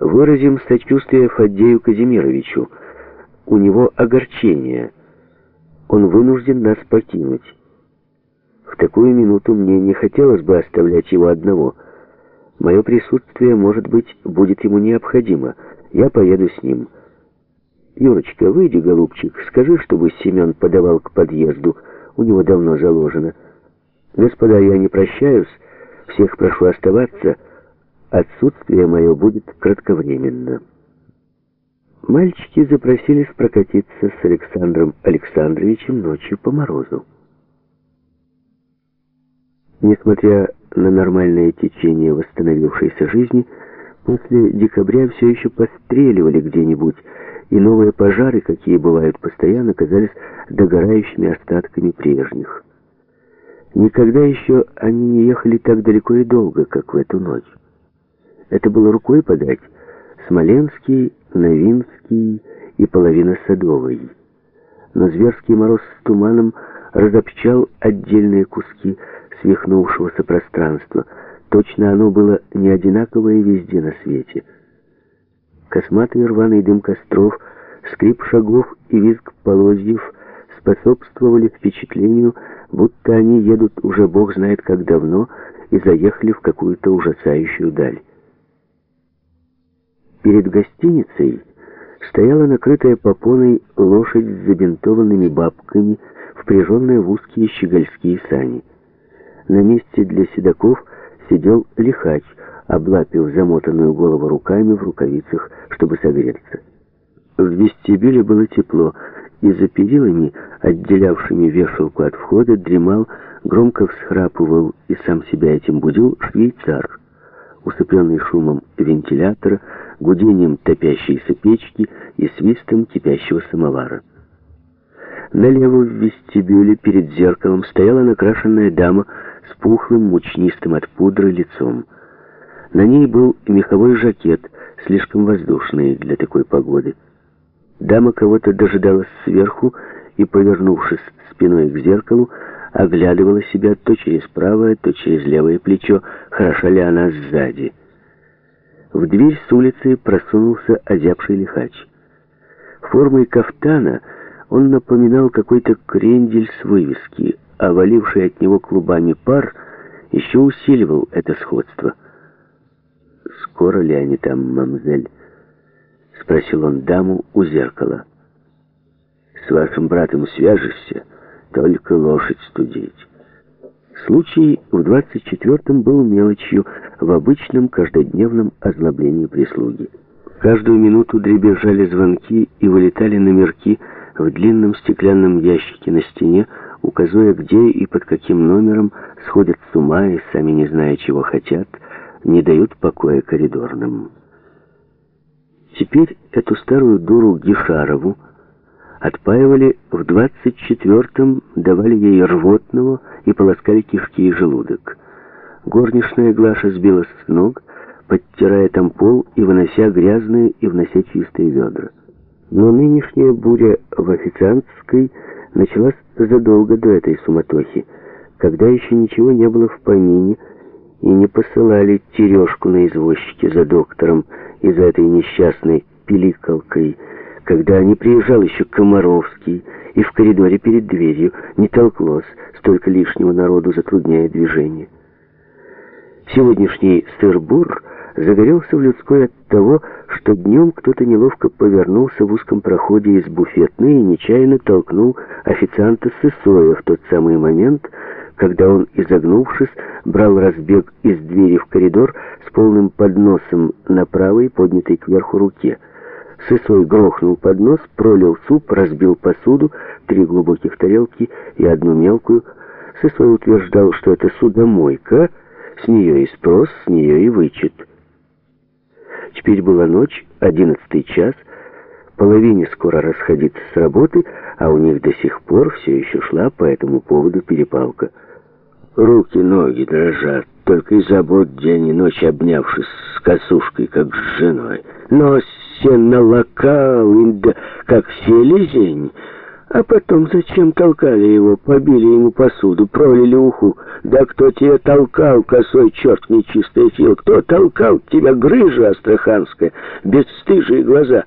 Выразим сочувствие Фаддею Казимировичу. У него огорчение. Он вынужден нас покинуть. В такую минуту мне не хотелось бы оставлять его одного. Мое присутствие, может быть, будет ему необходимо. Я поеду с ним. Юрочка, выйди, голубчик, скажи, чтобы Семен подавал к подъезду. У него давно заложено. Господа, я не прощаюсь. Всех прошу оставаться. Отсутствие мое будет кратковременно. Мальчики запросились прокатиться с Александром Александровичем ночью по морозу. Несмотря на нормальное течение восстановившейся жизни, после декабря все еще постреливали где-нибудь, и новые пожары, какие бывают постоянно, казались догорающими остатками прежних. Никогда еще они не ехали так далеко и долго, как в эту ночь. Это было рукой подать Смоленский, Новинский и половина Садовой. Но зверский мороз с туманом разобщал отдельные куски свихнувшегося пространства. Точно оно было не одинаковое везде на свете. Косматый рваный дым костров, скрип шагов и визг полозьев способствовали впечатлению, будто они едут уже бог знает как давно и заехали в какую-то ужасающую даль. Перед гостиницей стояла накрытая попоной лошадь с забинтованными бабками, впряженная в узкие щегольские сани. На месте для седаков сидел лихач, облапив замотанную голову руками в рукавицах, чтобы согреться. В вестибюле было тепло, и за перилами, отделявшими вешалку от входа, дремал, громко всхрапывал и сам себя этим будил швейцар, усыпленный шумом вентилятора, гудением топящейся печки и свистом кипящего самовара. Налево в вестибюле перед зеркалом стояла накрашенная дама с пухлым, мучнистым от пудры лицом. На ней был меховой жакет, слишком воздушный для такой погоды. Дама кого-то дожидалась сверху и, повернувшись спиной к зеркалу, оглядывала себя то через правое, то через левое плечо, хороша ли она сзади. В дверь с улицы просунулся озябший лихач. Формой кафтана он напоминал какой-то крендель с вывески, а валивший от него клубами пар еще усиливал это сходство. «Скоро ли они там, мамзель?» — спросил он даму у зеркала. «С вашим братом свяжешься, только лошадь студить». Случай в 24-м был мелочью в обычном каждодневном озлоблении прислуги. Каждую минуту дребезжали звонки и вылетали номерки в длинном стеклянном ящике на стене, указывая, где и под каким номером сходят с ума и, сами не зная, чего хотят, не дают покоя коридорным. Теперь эту старую дуру Гишарову отпаивали в 24-м, давали ей рвотного и полоскали кишки и желудок. Горничная Глаша сбилась с ног, подтирая там пол и вынося грязные и внося чистые ведра. Но нынешняя буря в официантской началась задолго до этой суматохи, когда еще ничего не было в помине, и не посылали тережку на извозчике за доктором и за этой несчастной пиликалкой, когда не приезжал еще Комаровский, и в коридоре перед дверью не толклось столько лишнего народу, затрудняя движение. Сегодняшний сыр-бур загорелся в людской от того, что днем кто-то неловко повернулся в узком проходе из буфетной и нечаянно толкнул официанта Сысоя в тот самый момент, когда он, изогнувшись, брал разбег из двери в коридор с полным подносом на правой, поднятой кверху руке. Сысой грохнул поднос, пролил суп, разбил посуду, три глубоких тарелки и одну мелкую. Сысой утверждал, что это судомойка, с нее и спрос, с нее и вычет. Теперь была ночь, одиннадцатый час, половине скоро расходиться с работы, а у них до сих пор все еще шла по этому поводу перепалка. Руки, ноги дрожат, только и забот день и ночь обнявшись с косушкой, как с женой. Но се налокал, да как селезень, А потом зачем толкали его, побили ему посуду, пролили уху? Да кто тебя толкал, косой черт нечистой сил? Кто толкал тебя, грыжа астраханская, бесстыжие глаза?»